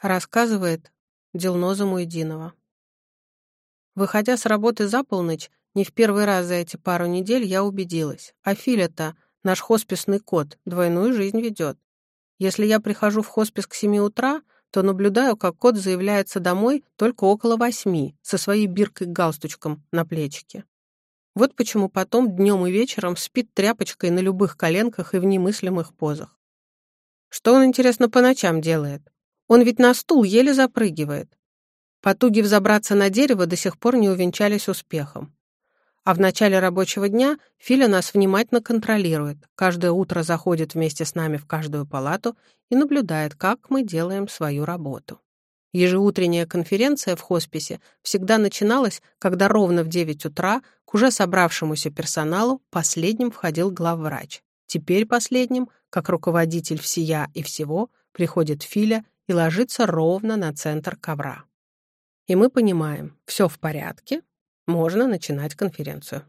Рассказывает Дилноза Муединова. Выходя с работы за полночь, не в первый раз за эти пару недель я убедилась. А Филя-то, наш хосписный кот, двойную жизнь ведет. Если я прихожу в хоспис к семи утра, то наблюдаю, как кот заявляется домой только около восьми, со своей биркой-галстучком на плечике. Вот почему потом днем и вечером спит тряпочкой на любых коленках и в немыслимых позах. Что он, интересно, по ночам делает? Он ведь на стул еле запрыгивает. Потуги взобраться на дерево до сих пор не увенчались успехом. А в начале рабочего дня Филя нас внимательно контролирует, каждое утро заходит вместе с нами в каждую палату и наблюдает, как мы делаем свою работу. Ежеутренняя конференция в хосписе всегда начиналась, когда ровно в 9 утра к уже собравшемуся персоналу последним входил главврач. Теперь последним, как руководитель всея и всего, приходит Филя и ложится ровно на центр ковра. И мы понимаем, все в порядке, можно начинать конференцию.